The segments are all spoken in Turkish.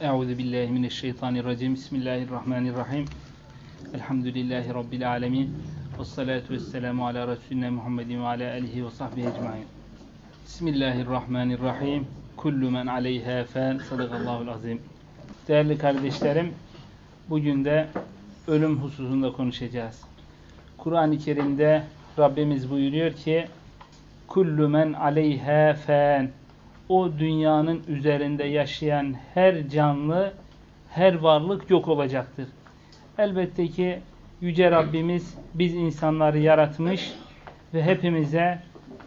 Euzu billahi mineşşeytanirracim. Bismillahirrahmanirrahim. Elhamdülillahi rabbil alamin. Ves salatu vesselamu ala resulina Muhammedin ve ala alihi ve sahbihi ecmaîn. Bismillahirrahmanirrahim. Kullu men aleyha fan. Sadakallahu'l azim. Değerli kardeşlerim, bugün de ölüm hususunda konuşacağız. Kur'an-ı Kerim'de Rabbimiz buyuruyor ki kullu men aleyha fan o dünyanın üzerinde yaşayan her canlı, her varlık yok olacaktır. Elbette ki Yüce Rabbimiz biz insanları yaratmış ve hepimize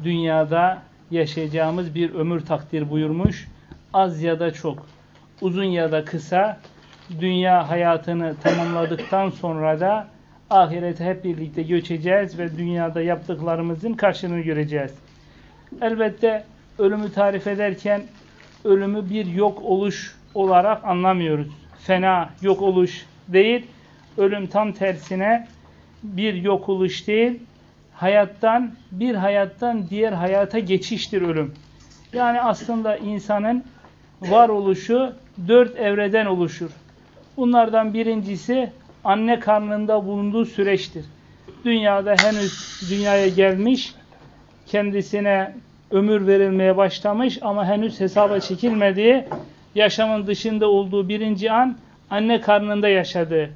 dünyada yaşayacağımız bir ömür takdir buyurmuş. Az ya da çok, uzun ya da kısa dünya hayatını tamamladıktan sonra da ahirete hep birlikte göçeceğiz ve dünyada yaptıklarımızın karşılığını göreceğiz. Elbette ölümü tarif ederken ölümü bir yok oluş olarak anlamıyoruz. Fena, yok oluş değil. Ölüm tam tersine bir yok oluş değil. Hayattan, bir hayattan diğer hayata geçiştir ölüm. Yani aslında insanın varoluşu dört evreden oluşur. Bunlardan birincisi anne karnında bulunduğu süreçtir. Dünyada henüz dünyaya gelmiş, kendisine ömür verilmeye başlamış ama henüz hesaba çekilmediği, yaşamın dışında olduğu birinci an anne karnında yaşadığı.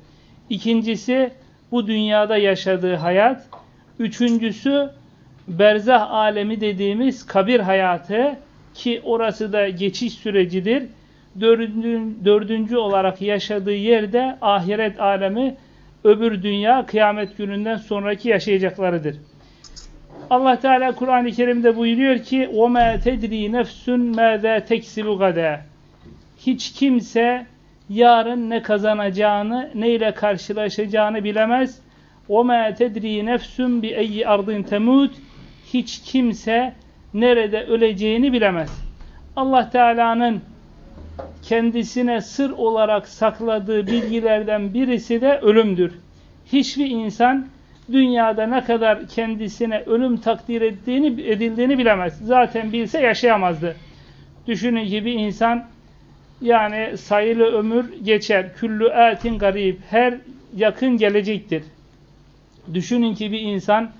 İkincisi bu dünyada yaşadığı hayat. Üçüncüsü berzah alemi dediğimiz kabir hayatı ki orası da geçiş sürecidir. Dördüncü, dördüncü olarak yaşadığı yerde ahiret alemi öbür dünya kıyamet gününden sonraki yaşayacaklarıdır. Allah Teala Kur'an-ı Kerim'de buyuruyor ki وَمَا تَدْرِي نَفْسٌ مَاذَا تَكْسِبُ غَدَى Hiç kimse yarın ne kazanacağını, ne ile karşılaşacağını bilemez. وَمَا تَدْرِي نَفْسٌ بِأَيِّ اَرْضٍ تَمُوتٍ Hiç kimse nerede öleceğini bilemez. Allah Teala'nın kendisine sır olarak sakladığı bilgilerden birisi de ölümdür. Hiçbir insan dünyada ne kadar kendisine ölüm takdir ettiğini, edildiğini bilemez. Zaten bilse yaşayamazdı. Düşünün ki bir insan yani sayılı ömür geçer. Küllü etin garip. Her yakın gelecektir. Düşünün ki bir insan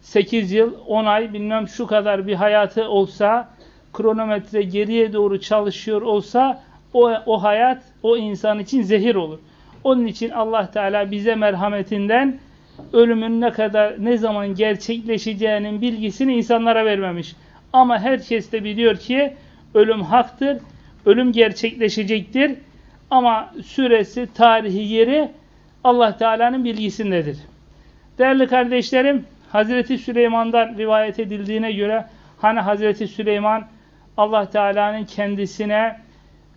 8 yıl, 10 ay bilmem şu kadar bir hayatı olsa, kronometre geriye doğru çalışıyor olsa o, o hayat o insan için zehir olur. Onun için Allah Teala bize merhametinden ölümün ne kadar ne zaman gerçekleşeceğinin bilgisini insanlara vermemiş. Ama herkes de biliyor ki ölüm haktır, ölüm gerçekleşecektir. Ama süresi, tarihi, yeri Allah Teala'nın bilgisindedir. Değerli kardeşlerim, Hazreti Süleyman'dan rivayet edildiğine göre hani Hazreti Süleyman Allah Teala'nın kendisine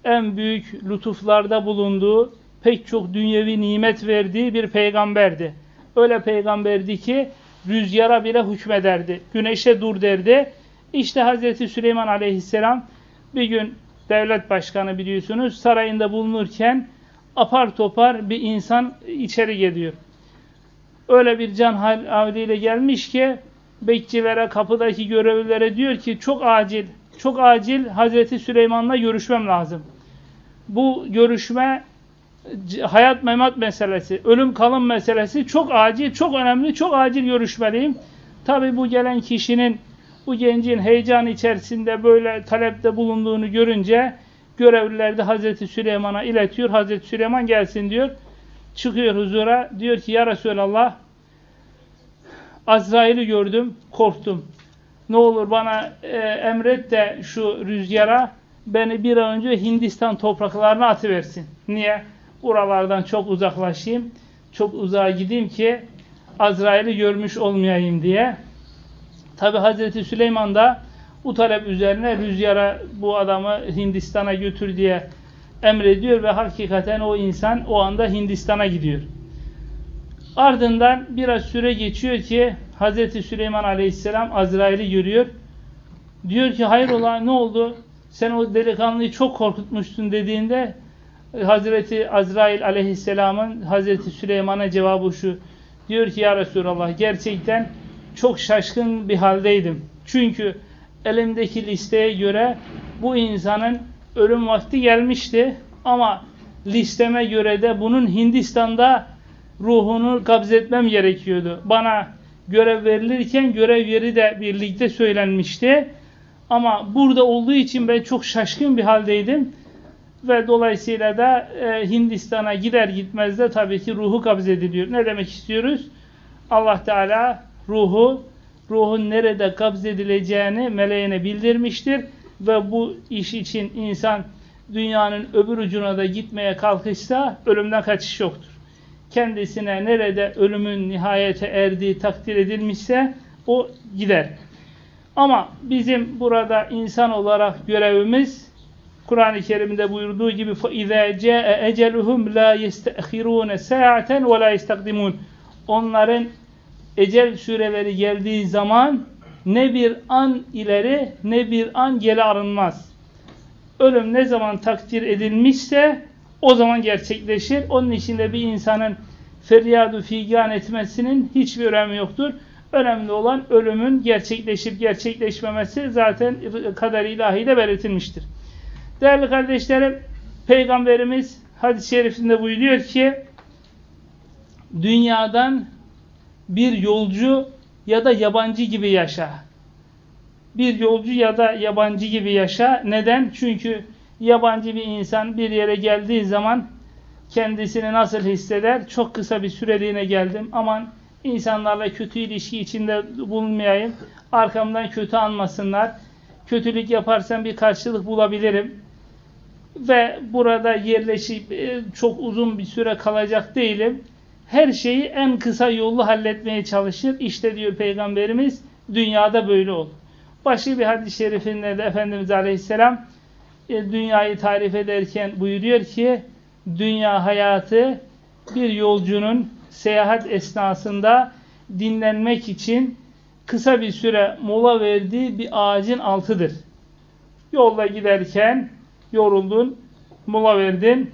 en büyük lütuflarda bulunduğu, pek çok dünyevi nimet verdiği bir peygamberdi. Öyle peygamberdi ki rüzgara bile hükmederdi. Güneşe dur derdi. İşte Hazreti Süleyman aleyhisselam bir gün devlet başkanı biliyorsunuz sarayında bulunurken apar topar bir insan içeri geliyor. Öyle bir can havliyle gelmiş ki bekçilere, kapıdaki görevlilere diyor ki çok acil, çok acil Hazreti Süleyman'la görüşmem lazım. Bu görüşme hayat memat meselesi, ölüm kalım meselesi çok acil, çok önemli, çok acil görüşmeliyim. Tabi bu gelen kişinin, bu gencin heyecan içerisinde böyle talepte bulunduğunu görünce görevliler de Hazreti Süleyman'a iletiyor. Hazreti Süleyman gelsin diyor. Çıkıyor huzura. Diyor ki ya Resulallah Azrail'i gördüm, korktum. Ne olur bana e, emret de şu rüzgara beni bir an önce Hindistan topraklarına atıversin. Niye? Buralardan çok uzaklaşayım, çok uzağa gideyim ki Azrail'i görmüş olmayayım diye. Tabi Hazreti Süleyman da bu talep üzerine rüzgara bu adamı Hindistan'a götür diye emrediyor ve hakikaten o insan o anda Hindistan'a gidiyor. Ardından biraz süre geçiyor ki Hazreti Süleyman Aleyhisselam Azrail'i görüyor. Diyor ki hayrola ne oldu? Sen o delikanlıyı çok korkutmuştun dediğinde Hazreti Azrail aleyhisselamın Hazreti Süleyman'a cevabı şu. Diyor ki ya Resulallah gerçekten çok şaşkın bir haldeydim. Çünkü elimdeki listeye göre bu insanın ölüm vakti gelmişti. ama listeme göre de bunun Hindistan'da ruhunu kabzetmem gerekiyordu. Bana görev verilirken görev yeri de birlikte söylenmişti. Ama burada olduğu için ben çok şaşkın bir haldeydim. Ve dolayısıyla da e, Hindistan'a gider gitmez de tabii ki ruhu kabzediliyor. Ne demek istiyoruz? Allah Teala ruhu, ruhun nerede kabzedileceğini meleğine bildirmiştir. Ve bu iş için insan dünyanın öbür ucuna da gitmeye kalkışsa ölümden kaçış yoktur. Kendisine nerede ölümün nihayete erdiği takdir edilmişse o gider. Ama bizim burada insan olarak görevimiz Kur'an-ı Kerim'de buyurduğu gibi فَاِذَا جَاءَ اَجَلُهُمْ لَا يَسْتَأْخِرُونَ سَاعَةً وَلَا يَسْتَقْدِمُونَ Onların ecel süreleri geldiği zaman ne bir an ileri ne bir an geri arınmaz. Ölüm ne zaman takdir edilmişse o zaman gerçekleşir. Onun içinde bir insanın feryadu figan etmesinin hiçbir önemi yoktur. Önemli olan ölümün gerçekleşip gerçekleşmemesi zaten kader ilahide belirtilmiştir. Değerli kardeşlerim, Peygamberimiz hadis-i şerifinde buyuruyor ki dünyadan bir yolcu ya da yabancı gibi yaşa. Bir yolcu ya da yabancı gibi yaşa. Neden? Çünkü yabancı bir insan bir yere geldiği zaman kendisini nasıl hisseder? Çok kısa bir süreliğine geldim. Aman insanlarla kötü ilişki içinde bulunmayayım. Arkamdan kötü anmasınlar. Kötülük yaparsam bir karşılık bulabilirim. Ve burada yerleşip e, çok uzun bir süre kalacak değilim. Her şeyi en kısa yolu halletmeye çalışır. İşte diyor Peygamberimiz dünyada böyle ol. Başka bir hadis-i şerifinde de Efendimiz Aleyhisselam e, dünyayı tarif ederken buyuruyor ki dünya hayatı bir yolcunun seyahat esnasında dinlenmek için kısa bir süre mola verdiği bir ağacın altıdır. Yolda giderken yoruldun, mola verdin,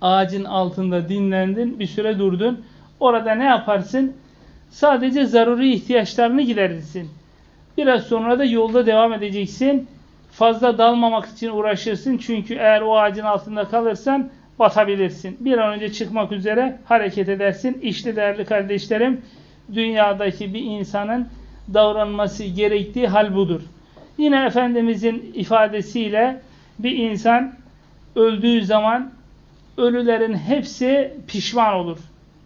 ağacın altında dinlendin, bir süre durdun. Orada ne yaparsın? Sadece zaruri ihtiyaçlarını giderirsin. Biraz sonra da yolda devam edeceksin. Fazla dalmamak için uğraşırsın. Çünkü eğer o ağacın altında kalırsan batabilirsin. Bir an önce çıkmak üzere hareket edersin. İşte değerli kardeşlerim, dünyadaki bir insanın davranması gerektiği hal budur. Yine Efendimizin ifadesiyle bir insan öldüğü zaman ölülerin hepsi pişman olur.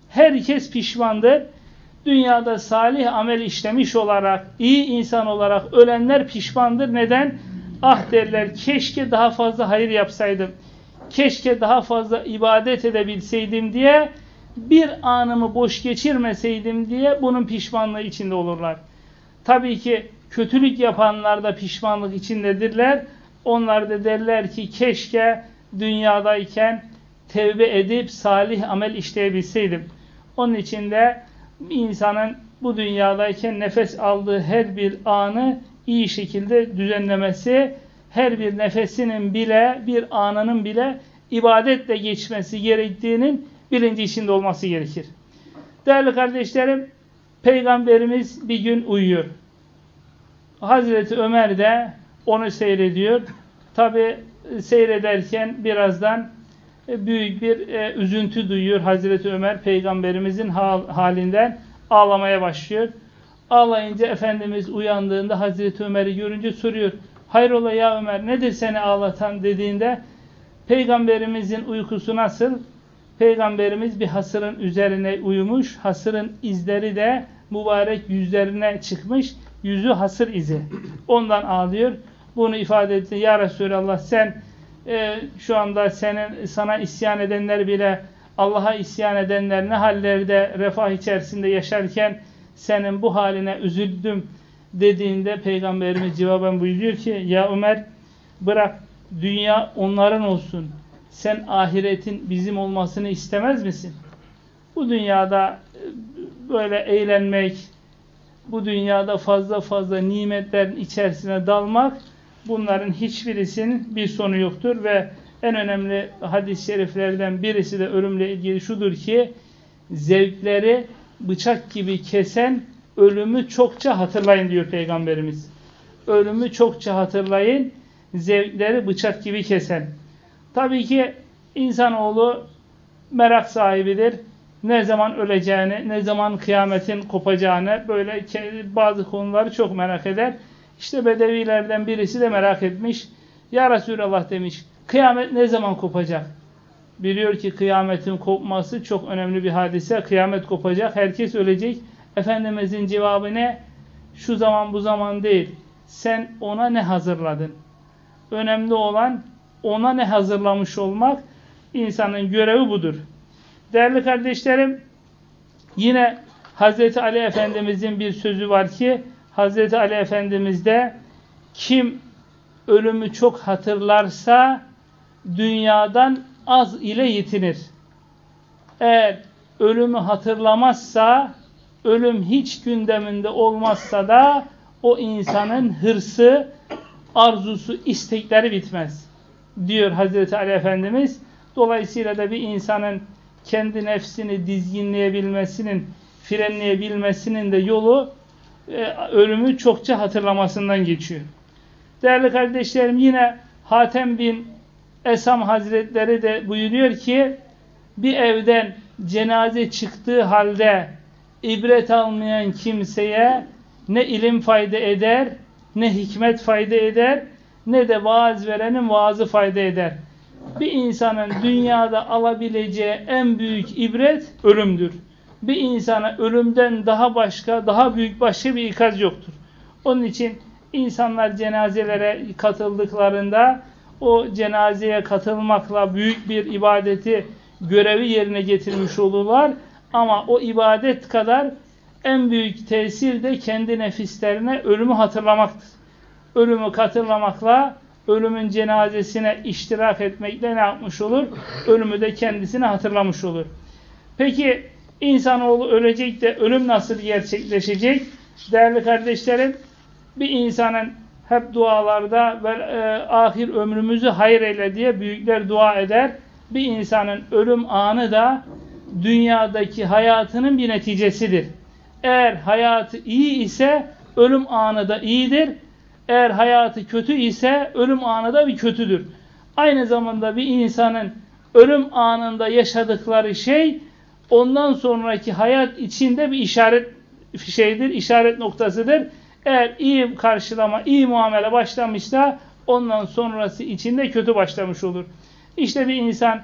Herkes pişmandır. Dünyada salih amel işlemiş olarak, iyi insan olarak ölenler pişmandır. Neden? Ah derler keşke daha fazla hayır yapsaydım. Keşke daha fazla ibadet edebilseydim diye bir anımı boş geçirmeseydim diye bunun pişmanlığı içinde olurlar. Tabii ki kötülük yapanlar da pişmanlık içindedirler. Onlar da derler ki keşke dünyadayken tevbe edip salih amel işleyebilseydim. Onun için de insanın bu dünyadayken nefes aldığı her bir anı iyi şekilde düzenlemesi, her bir nefesinin bile, bir anının bile ibadetle geçmesi gerektiğinin bilinci içinde olması gerekir. Değerli kardeşlerim, Peygamberimiz bir gün uyuyor. Hazreti Ömer de onu seyrediyor. Tabi seyrederken birazdan e, büyük bir e, üzüntü duyuyor Hazreti Ömer peygamberimizin hal, halinden ağlamaya başlıyor. Ağlayınca Efendimiz uyandığında Hazreti Ömer'i görünce soruyor. Hayrola ya Ömer nedir seni ağlatan dediğinde peygamberimizin uykusu nasıl? Peygamberimiz bir hasırın üzerine uyumuş. Hasırın izleri de mübarek yüzlerine çıkmış. Yüzü hasır izi. Ondan ağlıyor. Bunu ifade etti. Ya Resulallah sen e, şu anda senin sana isyan edenler bile Allah'a isyan edenler ne hallerde refah içerisinde yaşarken senin bu haline üzüldüm dediğinde Peygamberimiz cevaben buyuruyor ki ya Ömer bırak dünya onların olsun. Sen ahiretin bizim olmasını istemez misin? Bu dünyada e, böyle eğlenmek, bu dünyada fazla fazla nimetlerin içerisine dalmak bunların hiçbirisinin bir sonu yoktur ve en önemli hadis-i şeriflerden birisi de ölümle ilgili şudur ki zevkleri bıçak gibi kesen ölümü çokça hatırlayın diyor Peygamberimiz. Ölümü çokça hatırlayın zevkleri bıçak gibi kesen. Tabii ki İnsanoğlu merak sahibidir. Ne zaman öleceğini, ne zaman kıyametin kopacağını böyle bazı konuları çok merak eder. İşte Bedevilerden birisi de merak etmiş. Ya Resulallah demiş, kıyamet ne zaman kopacak? Biliyor ki kıyametin kopması çok önemli bir hadise. Kıyamet kopacak, herkes ölecek. Efendimizin cevabı ne? Şu zaman bu zaman değil. Sen ona ne hazırladın? Önemli olan ona ne hazırlamış olmak insanın görevi budur. Değerli kardeşlerim yine Hazreti Ali Efendimizin bir sözü var ki Hazreti Ali Efendimiz de kim ölümü çok hatırlarsa dünyadan az ile yetinir. Eğer ölümü hatırlamazsa ölüm hiç gündeminde olmazsa da o insanın hırsı, arzusu, istekleri bitmez. Diyor Hazreti Ali Efendimiz. Dolayısıyla da bir insanın kendi nefsini dizginleyebilmesinin, frenleyebilmesinin de yolu e, ölümü çokça hatırlamasından geçiyor. Değerli kardeşlerim yine Hatem bin Esam Hazretleri de buyuruyor ki bir evden cenaze çıktığı halde ibret almayan kimseye ne ilim fayda eder, ne hikmet fayda eder, ne de vaaz verenin vaazı fayda eder. Bir insanın dünyada alabileceği en büyük ibret ölümdür. Bir insana ölümden daha başka, daha büyük başka bir ikaz yoktur. Onun için insanlar cenazelere katıldıklarında o cenazeye katılmakla büyük bir ibadeti, görevi yerine getirmiş olurlar. Ama o ibadet kadar en büyük tesir de kendi nefislerine ölümü hatırlamaktır. Ölümü hatırlamakla ölümün cenazesine iştirak etmekle ne yapmış olur? Ölümü de kendisine hatırlamış olur. Peki insanoğlu ölecek de ölüm nasıl gerçekleşecek? Değerli kardeşlerim, bir insanın hep dualarda ve e, ahir ömrümüzü hayır eyle diye büyükler dua eder. Bir insanın ölüm anı da dünyadaki hayatının bir neticesidir. Eğer hayatı iyi ise ölüm anı da iyidir. Eğer hayatı kötü ise ölüm anı da bir kötüdür. Aynı zamanda bir insanın ölüm anında yaşadıkları şey ondan sonraki hayat içinde bir işaret şeydir, işaret noktasıdır. Eğer iyi karşılama, iyi muamele başlamışsa ondan sonrası içinde kötü başlamış olur. İşte bir insan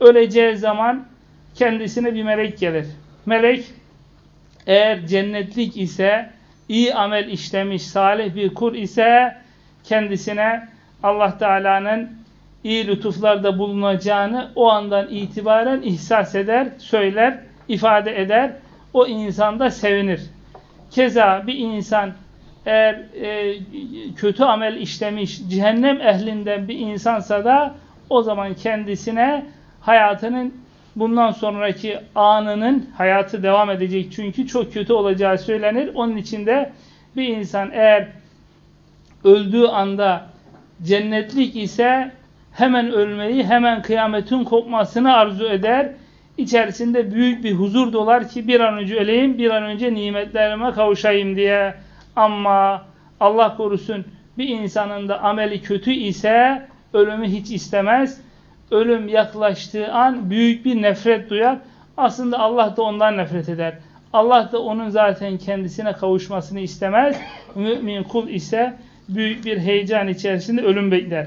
öleceği zaman kendisine bir melek gelir. Melek eğer cennetlik ise, iyi amel işlemiş, salih bir kur ise kendisine Allah Teala'nın iyi lütuflarda bulunacağını o andan itibaren ihsas eder, söyler, ifade eder. O insan da sevinir. Keza bir insan eğer e, kötü amel işlemiş, cehennem ehlinden bir insansa da o zaman kendisine hayatının bundan sonraki anının hayatı devam edecek. Çünkü çok kötü olacağı söylenir. Onun için de bir insan eğer öldüğü anda cennetlik ise hemen ölmeyi, hemen kıyametin kopmasını arzu eder. İçerisinde büyük bir huzur dolar ki bir an önce öleyim, bir an önce nimetlerime kavuşayım diye. Ama Allah korusun bir insanın da ameli kötü ise ölümü hiç istemez. Ölüm yaklaştığı an büyük bir nefret duyar. Aslında Allah da ondan nefret eder. Allah da onun zaten kendisine kavuşmasını istemez. Mümin kul ise büyük bir heyecan içerisinde ölüm bekler.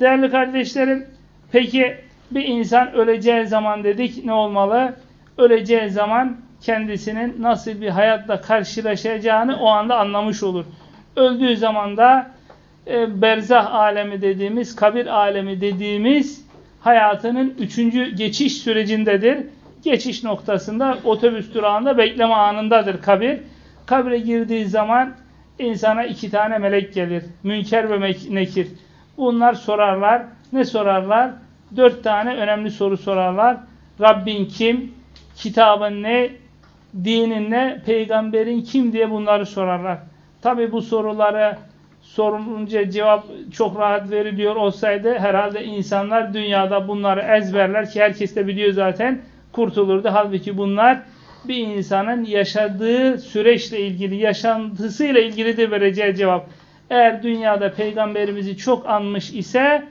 Değerli kardeşlerim, peki bir insan öleceği zaman dedik ne olmalı? Öleceği zaman kendisinin nasıl bir hayatla karşılaşacağını o anda anlamış olur. Öldüğü zaman da e, berzah alemi dediğimiz, kabir alemi dediğimiz hayatının üçüncü geçiş sürecindedir. Geçiş noktasında otobüs durağında bekleme anındadır kabir. Kabire girdiği zaman insana iki tane melek gelir. Münker ve nekir. Bunlar sorarlar. Ne sorarlar? Dört tane önemli soru sorarlar. Rabbin kim? Kitabın ne? dinin ne, peygamberin kim diye bunları sorarlar. Tabi bu soruları sorulunca cevap çok rahat veriliyor olsaydı herhalde insanlar dünyada bunları ezberler ki herkes de biliyor zaten kurtulurdu. Halbuki bunlar bir insanın yaşadığı süreçle ilgili, yaşantısıyla ilgili de vereceği cevap. Eğer dünyada peygamberimizi çok anmış ise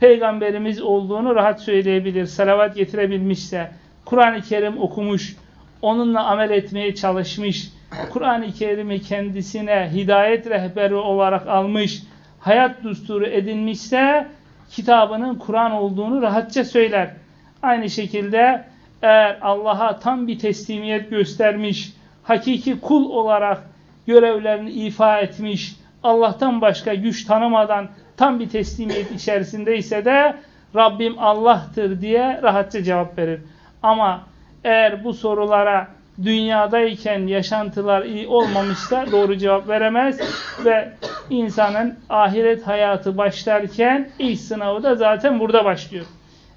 peygamberimiz olduğunu rahat söyleyebilir. Salavat getirebilmişse, Kur'an-ı Kerim okumuş, onunla amel etmeye çalışmış, Kur'an-ı Kerim'i kendisine hidayet rehberi olarak almış, hayat düsturu edinmişse kitabının Kur'an olduğunu rahatça söyler. Aynı şekilde eğer Allah'a tam bir teslimiyet göstermiş, hakiki kul olarak görevlerini ifa etmiş, Allah'tan başka güç tanımadan tam bir teslimiyet içerisindeyse de Rabbim Allah'tır diye rahatça cevap verir. Ama eğer bu sorulara dünyadayken yaşantılar iyi olmamışsa doğru cevap veremez ve insanın ahiret hayatı başlarken ilk sınavı da zaten burada başlıyor.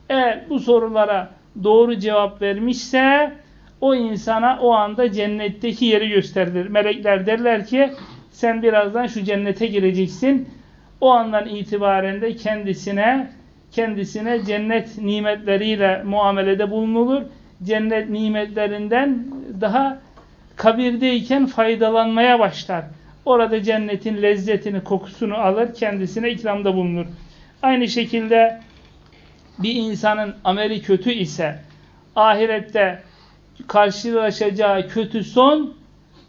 Eğer bu sorulara doğru cevap vermişse o insana o anda cennetteki yeri gösterilir. Melekler derler ki sen birazdan şu cennete gireceksin. O andan itibaren de kendisine kendisine cennet nimetleriyle muamelede bulunulur. Cennet nimetlerinden daha kabirdeyken faydalanmaya başlar. Orada cennetin lezzetini, kokusunu alır, kendisine ikramda bulunur. Aynı şekilde bir insanın ameli kötü ise ahirette karşılaşacağı kötü son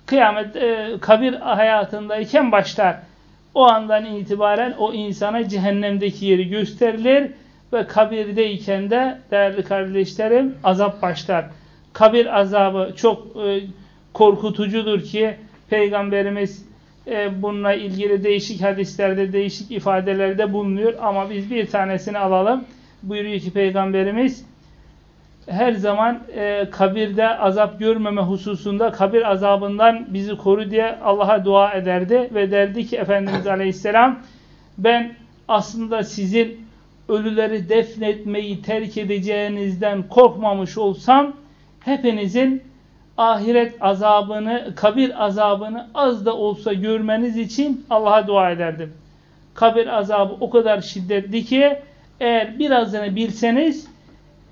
kıyamet e, kabir hayatındayken başlar. O andan itibaren o insana cehennemdeki yeri gösterilir ve kabirdeyken de değerli kardeşlerim azap başlar. Kabir azabı çok e, korkutucudur ki Peygamberimiz e, bununla ilgili değişik hadislerde, değişik ifadelerde bulunuyor ama biz bir tanesini alalım. Buyuruyor ki Peygamberimiz her zaman e, kabirde azap görmeme hususunda kabir azabından bizi koru diye Allah'a dua ederdi ve derdi ki Efendimiz Aleyhisselam ben aslında sizin ölüleri defnetmeyi terk edeceğinizden korkmamış olsam hepinizin ahiret azabını, kabir azabını az da olsa görmeniz için Allah'a dua ederdim. Kabir azabı o kadar şiddetli ki eğer birazını bilseniz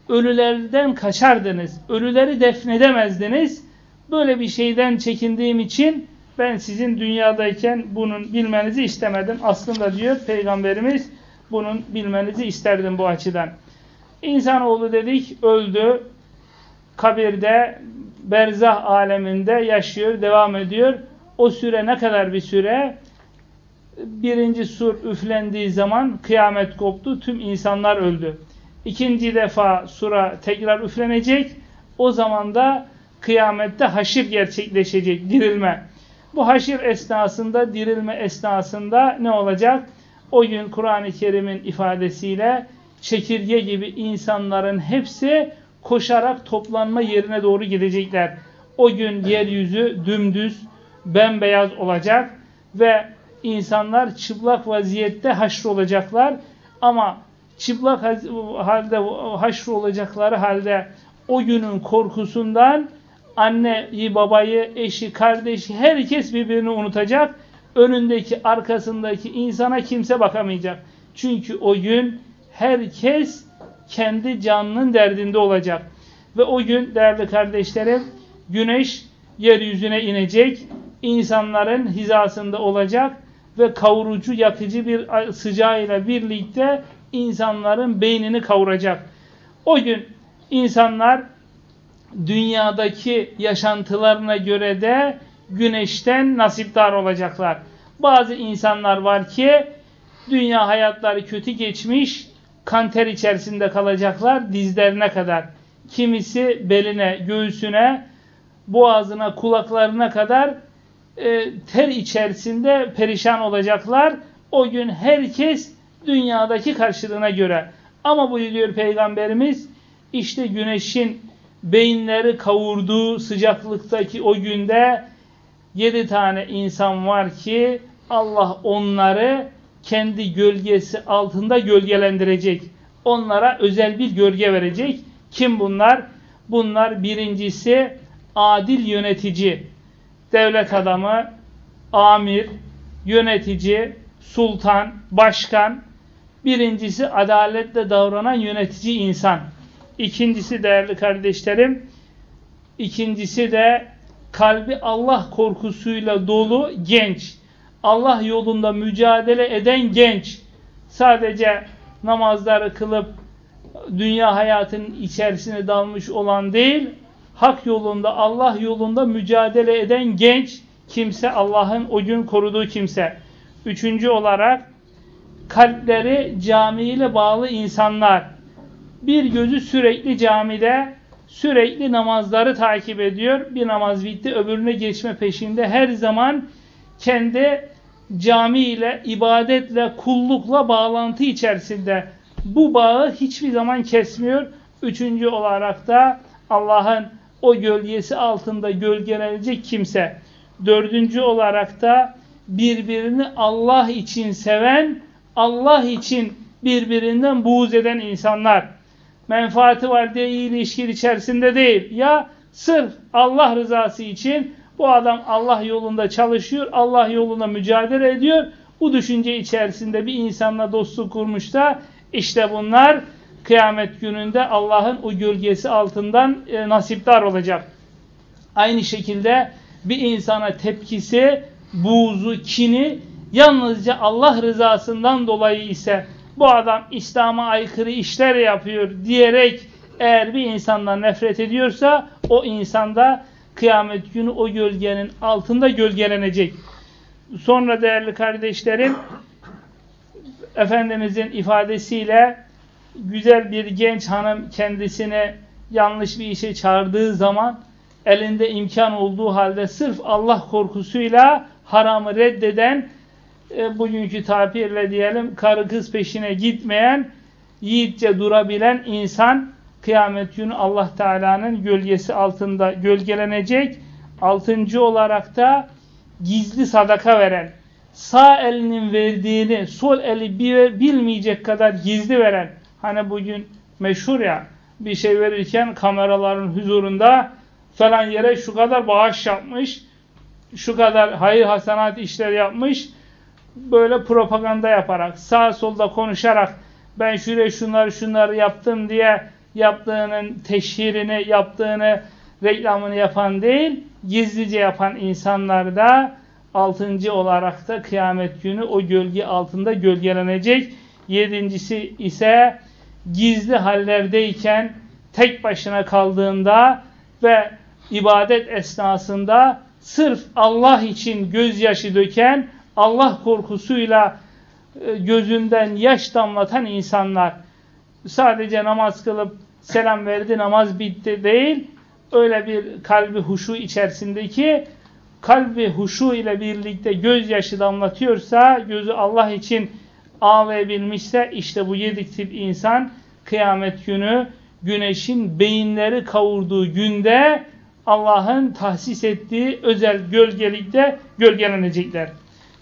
ölülerden kaçardınız. Ölüleri defnedemezdiniz. Böyle bir şeyden çekindiğim için ben sizin dünyadayken bunun bilmenizi istemedim. Aslında diyor Peygamberimiz bunun bilmenizi isterdim bu açıdan. İnsanoğlu dedik öldü. Kabirde berzah aleminde yaşıyor, devam ediyor. O süre ne kadar bir süre? Birinci sur üflendiği zaman kıyamet koptu, tüm insanlar öldü. İkinci defa sura tekrar üflenecek. O zaman da kıyamette haşir gerçekleşecek, dirilme. Bu haşir esnasında, dirilme esnasında ne olacak? O gün Kur'an-ı Kerim'in ifadesiyle çekirge gibi insanların hepsi koşarak toplanma yerine doğru gidecekler. O gün yeryüzü dümdüz, bembeyaz olacak ve insanlar çıplak vaziyette haşr olacaklar. Ama çıplak halde haşr olacakları halde o günün korkusundan anneyi, babayı, eşi, kardeşi herkes birbirini unutacak. Önündeki, arkasındaki insana kimse bakamayacak. Çünkü o gün herkes kendi canının derdinde olacak. Ve o gün değerli kardeşlerim güneş yeryüzüne inecek, insanların hizasında olacak ve kavurucu, yakıcı bir sıcağıyla birlikte insanların beynini kavuracak. O gün insanlar dünyadaki yaşantılarına göre de güneşten nasipdar olacaklar. Bazı insanlar var ki dünya hayatları kötü geçmiş, kanter içerisinde kalacaklar dizlerine kadar. Kimisi beline, göğsüne, boğazına, kulaklarına kadar e, ter içerisinde perişan olacaklar. O gün herkes dünyadaki karşılığına göre. Ama buyuruyor Peygamberimiz işte güneşin beyinleri kavurduğu sıcaklıktaki o günde yedi tane insan var ki Allah onları kendi gölgesi altında gölgelendirecek. Onlara özel bir gölge verecek. Kim bunlar? Bunlar birincisi adil yönetici, devlet adamı, amir, yönetici, sultan, başkan. Birincisi adaletle davranan yönetici insan. İkincisi değerli kardeşlerim, ikincisi de kalbi Allah korkusuyla dolu genç. Allah yolunda mücadele eden genç. Sadece namazları kılıp dünya hayatının içerisine dalmış olan değil, hak yolunda, Allah yolunda mücadele eden genç kimse, Allah'ın o gün koruduğu kimse. Üçüncü olarak kalpleri camiyle bağlı insanlar. Bir gözü sürekli camide, sürekli namazları takip ediyor. Bir namaz bitti, öbürüne geçme peşinde. Her zaman kendi camiyle, ibadetle, kullukla bağlantı içerisinde. Bu bağı hiçbir zaman kesmiyor. Üçüncü olarak da Allah'ın o gölgesi altında gölgelenecek kimse. Dördüncü olarak da birbirini Allah için seven, Allah için birbirinden buğz eden insanlar. Menfaati var diye iyi ilişki içerisinde değil. Ya sırf Allah rızası için bu adam Allah yolunda çalışıyor, Allah yolunda mücadele ediyor. Bu düşünce içerisinde bir insanla dostluk kurmuşsa işte bunlar kıyamet gününde Allah'ın o gölgesi altından e, nasiptar olacak. Aynı şekilde bir insana tepkisi, buğzu, kini yalnızca Allah rızasından dolayı ise bu adam İslam'a aykırı işler yapıyor diyerek eğer bir insandan nefret ediyorsa o insanda kıyamet günü o gölgenin altında gölgelenecek. Sonra değerli kardeşlerim Efendimizin ifadesiyle güzel bir genç hanım kendisine yanlış bir işe çağırdığı zaman elinde imkan olduğu halde sırf Allah korkusuyla haramı reddeden e, bugünkü tabirle diyelim karı kız peşine gitmeyen yiğitçe durabilen insan kıyamet günü Allah Teala'nın gölgesi altında gölgelenecek. Altıncı olarak da gizli sadaka veren, sağ elinin verdiğini sol eli bilmeyecek kadar gizli veren, hani bugün meşhur ya bir şey verirken kameraların huzurunda falan yere şu kadar bağış yapmış, şu kadar hayır hasanat işler yapmış, böyle propaganda yaparak, sağ solda konuşarak ben şuraya şunları şunları yaptım diye yaptığının teşhirini, yaptığını, reklamını yapan değil, gizlice yapan insanlar da altıncı olarak da kıyamet günü o gölge altında gölgelenecek. Yedincisi ise gizli hallerdeyken tek başına kaldığında ve ibadet esnasında sırf Allah için gözyaşı döken, Allah korkusuyla e, gözünden yaş damlatan insanlar sadece namaz kılıp selam verdi, namaz bitti değil, öyle bir kalbi huşu içerisindeki kalbi huşu ile birlikte gözyaşı damlatıyorsa, gözü Allah için ağlayabilmişse işte bu yedi tip insan kıyamet günü güneşin beyinleri kavurduğu günde Allah'ın tahsis ettiği özel gölgelikte gölgelenecekler.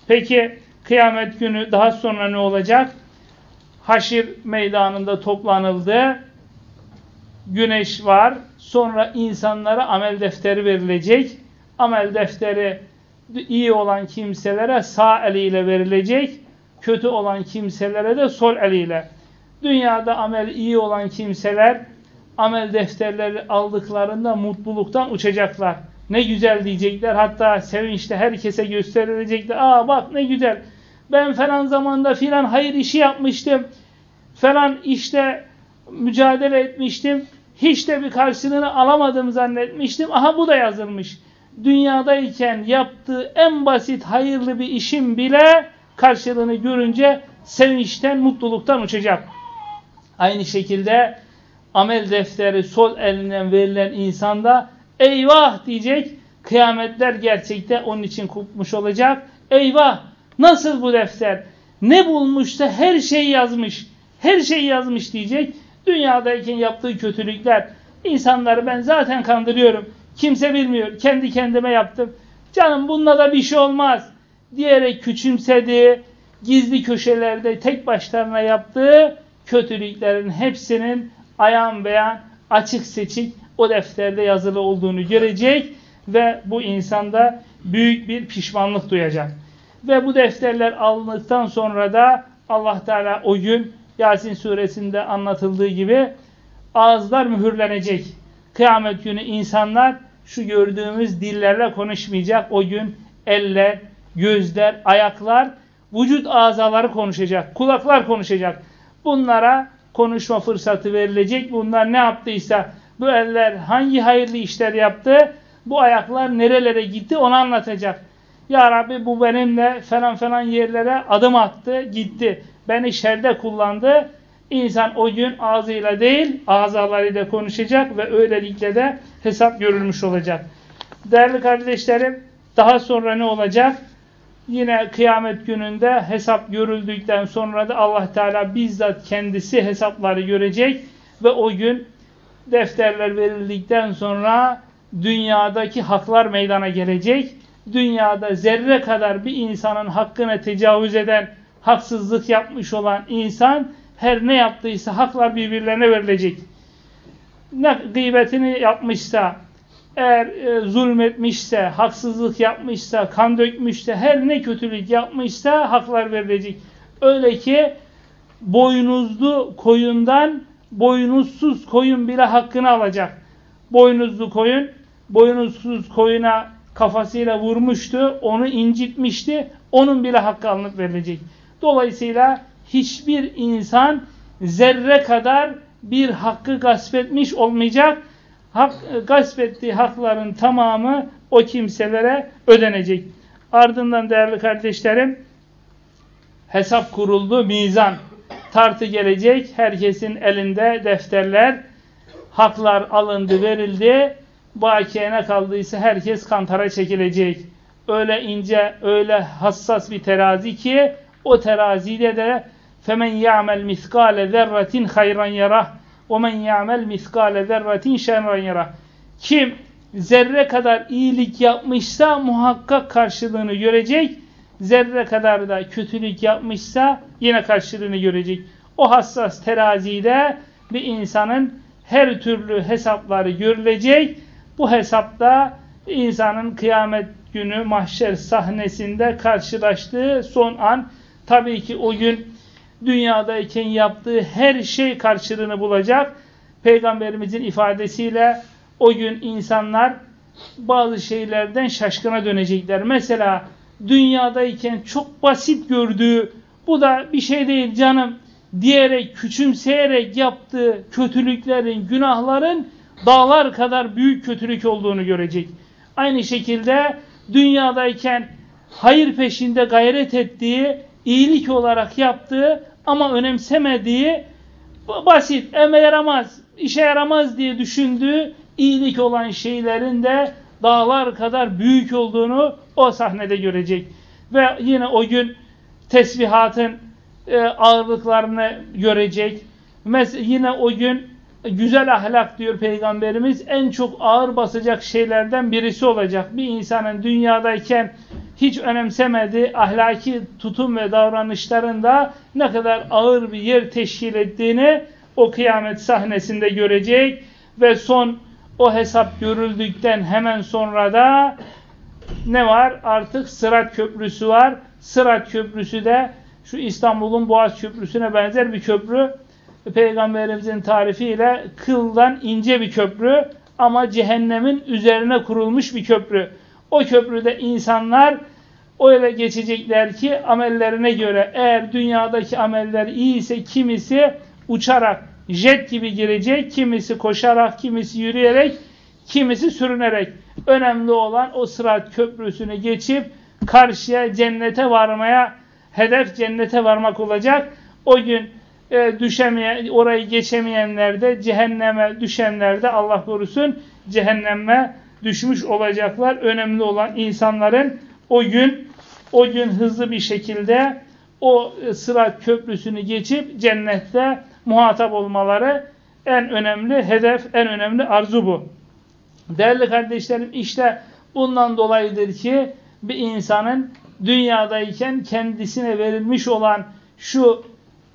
Peki kıyamet günü daha sonra ne olacak? Haşir meydanında toplanıldı. Güneş var. Sonra insanlara amel defteri verilecek. Amel defteri iyi olan kimselere sağ eliyle verilecek. Kötü olan kimselere de sol eliyle. Dünyada amel iyi olan kimseler amel defterleri aldıklarında mutluluktan uçacaklar. Ne güzel diyecekler. Hatta sevinçte herkese gösterilecekler. Aa bak ne güzel. Ben falan zamanda filan hayır işi yapmıştım. Falan işte mücadele etmiştim. Hiç de bir karşılığını alamadım zannetmiştim. Aha bu da yazılmış. Dünyadayken yaptığı en basit hayırlı bir işin bile karşılığını görünce sevinçten, mutluluktan uçacak. Aynı şekilde amel defteri sol elinden verilen insanda eyvah diyecek. Kıyametler gerçekte onun için kopmuş olacak. Eyvah nasıl bu defter? Ne bulmuşsa her şeyi yazmış. Her şeyi yazmış diyecek. Dünyadayken yaptığı kötülükler. insanları ben zaten kandırıyorum. Kimse bilmiyor. Kendi kendime yaptım. Canım bununla da bir şey olmaz. Diyerek küçümsediği, gizli köşelerde tek başlarına yaptığı kötülüklerin hepsinin ayan beyan açık seçik o defterde yazılı olduğunu görecek ve bu insanda büyük bir pişmanlık duyacak. Ve bu defterler alındıktan sonra da Allah Teala o gün Yasin suresinde anlatıldığı gibi ağızlar mühürlenecek. Kıyamet günü insanlar şu gördüğümüz dillerle konuşmayacak. O gün eller, gözler, ayaklar, vücut azaları konuşacak. Kulaklar konuşacak. Bunlara konuşma fırsatı verilecek. Bunlar ne yaptıysa bu eller hangi hayırlı işler yaptı? Bu ayaklar nerelere gitti onu anlatacak. Ya Rabbi bu benimle falan falan yerlere adım attı, gitti. Beni şerde kullandı. İnsan o gün ağzıyla değil, azalarıyla konuşacak ve öylelikle de hesap görülmüş olacak. Değerli kardeşlerim, daha sonra ne olacak? Yine kıyamet gününde hesap görüldükten sonra da Allah Teala bizzat kendisi hesapları görecek ve o gün defterler verildikten sonra dünyadaki haklar meydana gelecek. Dünyada zerre kadar bir insanın hakkına tecavüz eden, haksızlık yapmış olan insan her ne yaptıysa haklar birbirlerine verilecek. Ne gıybetini yapmışsa, eğer e, zulmetmişse, haksızlık yapmışsa, kan dökmüşse, her ne kötülük yapmışsa haklar verilecek. Öyle ki boynuzlu koyundan boynuzsuz koyun bile hakkını alacak. Boynuzlu koyun, boynuzsuz koyuna kafasıyla vurmuştu, onu incitmişti, onun bile hakkı alınıp verilecek. Dolayısıyla hiçbir insan zerre kadar bir hakkı gasp etmiş olmayacak. Hak, gasp ettiği hakların tamamı o kimselere ödenecek. Ardından değerli kardeşlerim hesap kuruldu, mizan tartı gelecek. Herkesin elinde defterler, haklar alındı, verildi. Bakiye ne kaldıysa herkes kantara çekilecek. Öyle ince, öyle hassas bir terazi ki o terazide de femen ya'mel miskale zerratin hayran yarah ve men ya'mel miskale zerratin şerran yarah. Kim zerre kadar iyilik yapmışsa muhakkak karşılığını görecek Zerre kadar da kötülük yapmışsa yine karşılığını görecek. O hassas terazide bir insanın her türlü hesapları görülecek. Bu hesapta insanın kıyamet günü mahşer sahnesinde karşılaştığı son an tabii ki o gün dünyadayken yaptığı her şey karşılığını bulacak. Peygamberimizin ifadesiyle o gün insanlar bazı şeylerden şaşkına dönecekler. Mesela dünyadayken çok basit gördüğü bu da bir şey değil canım diyerek küçümseyerek yaptığı kötülüklerin, günahların dağlar kadar büyük kötülük olduğunu görecek. Aynı şekilde dünyadayken hayır peşinde gayret ettiği, iyilik olarak yaptığı ama önemsemediği basit, eme yaramaz, işe yaramaz diye düşündüğü iyilik olan şeylerin de dağlar kadar büyük olduğunu o sahnede görecek. Ve yine o gün tesbihatın e, ağırlıklarını görecek. Mes yine o gün güzel ahlak diyor Peygamberimiz en çok ağır basacak şeylerden birisi olacak. Bir insanın dünyadayken hiç önemsemediği ahlaki tutum ve davranışlarında ne kadar ağır bir yer teşkil ettiğini o kıyamet sahnesinde görecek ve son o hesap görüldükten hemen sonra da ne var? Artık Sırat Köprüsü var. Sırat Köprüsü de şu İstanbul'un Boğaz Köprüsü'ne benzer bir köprü. Peygamberimizin tarifiyle kıldan ince bir köprü ama cehennemin üzerine kurulmuş bir köprü. O köprüde insanlar öyle geçecekler ki amellerine göre eğer dünyadaki ameller iyiyse kimisi uçarak jet gibi girecek, kimisi koşarak, kimisi yürüyerek, kimisi sürünerek. Önemli olan o sırat köprüsünü geçip karşıya cennete varmaya, hedef cennete varmak olacak. O gün e, düşemeyen, orayı geçemeyenler de cehenneme düşenler de Allah korusun cehenneme düşmüş olacaklar. Önemli olan insanların o gün o gün hızlı bir şekilde o sırat köprüsünü geçip cennette muhatap olmaları en önemli hedef, en önemli arzu bu. Değerli kardeşlerim işte bundan dolayıdır ki bir insanın dünyadayken kendisine verilmiş olan şu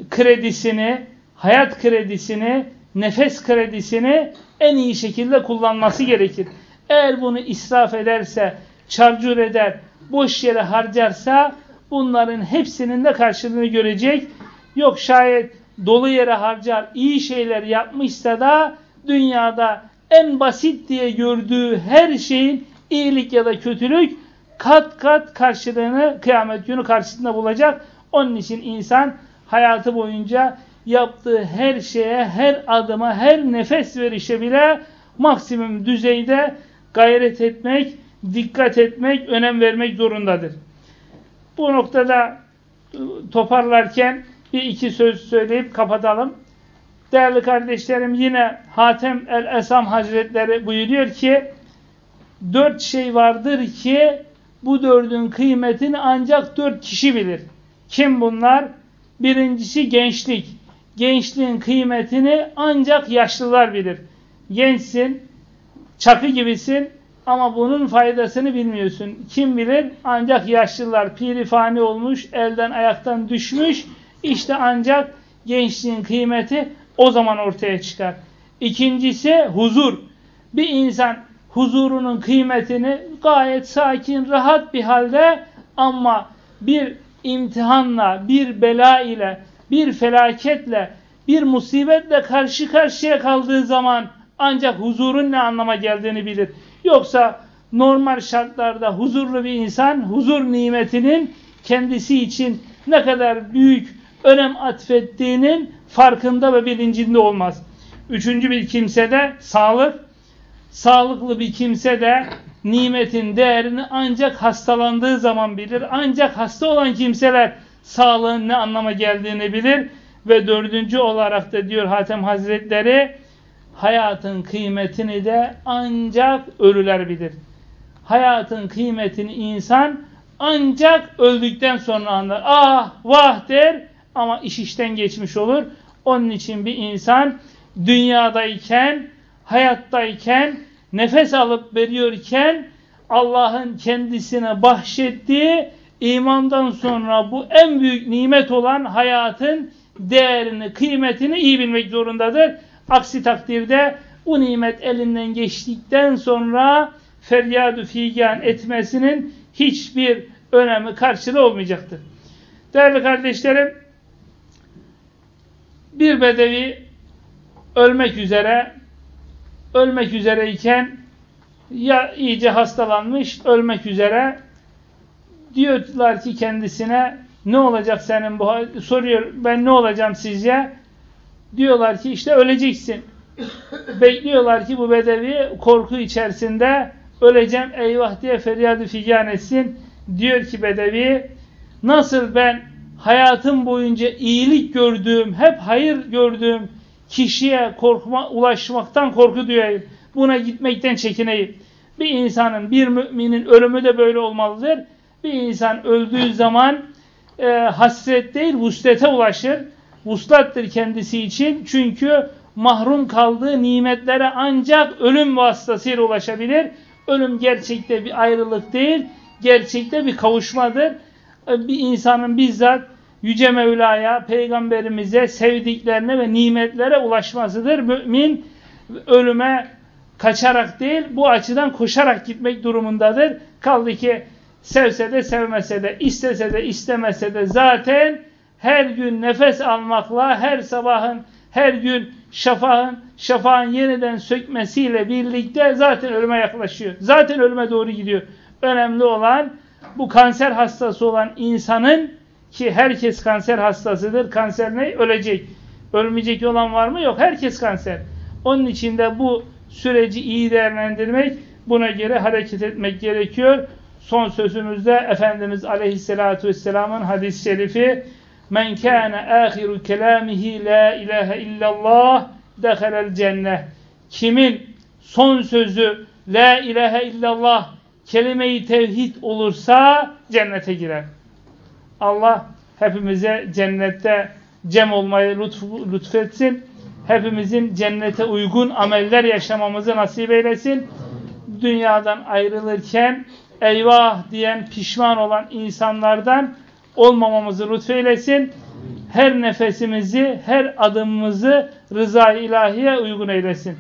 kredisini, hayat kredisini, nefes kredisini en iyi şekilde kullanması gerekir. Eğer bunu israf ederse, çarcur eder, boş yere harcarsa bunların hepsinin de karşılığını görecek. Yok şayet dolu yere harcar, iyi şeyler yapmışsa da dünyada en basit diye gördüğü her şeyin iyilik ya da kötülük kat kat karşılığını kıyamet günü karşısında bulacak. Onun için insan hayatı boyunca yaptığı her şeye, her adıma, her nefes verişe bile maksimum düzeyde gayret etmek, dikkat etmek, önem vermek zorundadır. Bu noktada toparlarken bir iki söz söyleyip kapatalım. Değerli kardeşlerim yine Hatem el-Esam Hazretleri buyuruyor ki dört şey vardır ki bu dördün kıymetini ancak dört kişi bilir. Kim bunlar? Birincisi gençlik. Gençliğin kıymetini ancak yaşlılar bilir. Gençsin, çakı gibisin ama bunun faydasını bilmiyorsun. Kim bilir? Ancak yaşlılar pirifani olmuş, elden ayaktan düşmüş. İşte ancak gençliğin kıymeti o zaman ortaya çıkar. İkincisi huzur. Bir insan huzurunun kıymetini gayet sakin, rahat bir halde ama bir imtihanla, bir bela ile, bir felaketle, bir musibetle karşı karşıya kaldığı zaman ancak huzurun ne anlama geldiğini bilir. Yoksa normal şartlarda huzurlu bir insan huzur nimetinin kendisi için ne kadar büyük önem atfettiğinin farkında ve bilincinde olmaz. Üçüncü bir kimse de sağlık. Sağlıklı bir kimse de nimetin değerini ancak hastalandığı zaman bilir. Ancak hasta olan kimseler sağlığın ne anlama geldiğini bilir. Ve dördüncü olarak da diyor Hatem Hazretleri hayatın kıymetini de ancak ölüler bilir. Hayatın kıymetini insan ancak öldükten sonra anlar. Ah vah der ama iş işten geçmiş olur. Onun için bir insan dünyadayken, hayattayken, nefes alıp veriyorken Allah'ın kendisine bahşettiği imandan sonra bu en büyük nimet olan hayatın değerini, kıymetini iyi bilmek zorundadır. Aksi takdirde bu nimet elinden geçtikten sonra feryadu figan etmesinin hiçbir önemi karşılığı olmayacaktır. Değerli kardeşlerim, bir bedevi ölmek üzere ölmek üzereyken ya iyice hastalanmış, ölmek üzere diyorlar ki kendisine ne olacak senin bu soruyor ben ne olacağım sizce? Diyorlar ki işte öleceksin. Bekliyorlar ki bu bedevi korku içerisinde öleceğim eyvah diye feryadı figan etsin diyor ki bedevi nasıl ben hayatım boyunca iyilik gördüğüm hep hayır gördüğüm kişiye korkma, ulaşmaktan korku duyayım buna gitmekten çekineyim bir insanın bir müminin ölümü de böyle olmalıdır bir insan öldüğü zaman e, hasret değil vuslete ulaşır. Vuslattır kendisi için. Çünkü mahrum kaldığı nimetlere ancak ölüm vasıtasıyla ulaşabilir. Ölüm gerçekte bir ayrılık değil, gerçekte bir kavuşmadır. E, bir insanın bizzat Yüce Mevla'ya, Peygamberimize, sevdiklerine ve nimetlere ulaşmasıdır. Mümin ölüme kaçarak değil, bu açıdan koşarak gitmek durumundadır. Kaldı ki sevse de sevmese de, istese de istemese de zaten her gün nefes almakla, her sabahın, her gün şafağın, şafağın yeniden sökmesiyle birlikte zaten ölüme yaklaşıyor. Zaten ölüme doğru gidiyor. Önemli olan bu kanser hastası olan insanın ki herkes kanser hastasıdır. Kanser ne? Ölecek. Ölmeyecek olan var mı? Yok. Herkes kanser. Onun için de bu süreci iyi değerlendirmek, buna göre hareket etmek gerekiyor son sözümüzde Efendimiz Aleyhisselatü Vesselam'ın hadis-i şerifi Men kâne âhiru kelâmihi la ilahe illallah dehelel cennet. Kimin son sözü la ilahe illallah kelime-i tevhid olursa cennete girer. Allah hepimize cennette cem olmayı lütfetsin. Hepimizin cennete uygun ameller yaşamamızı nasip eylesin. Dünyadan ayrılırken eyvah diyen pişman olan insanlardan olmamamızı lütfeylesin. Her nefesimizi, her adımımızı rıza ilahiye uygun eylesin.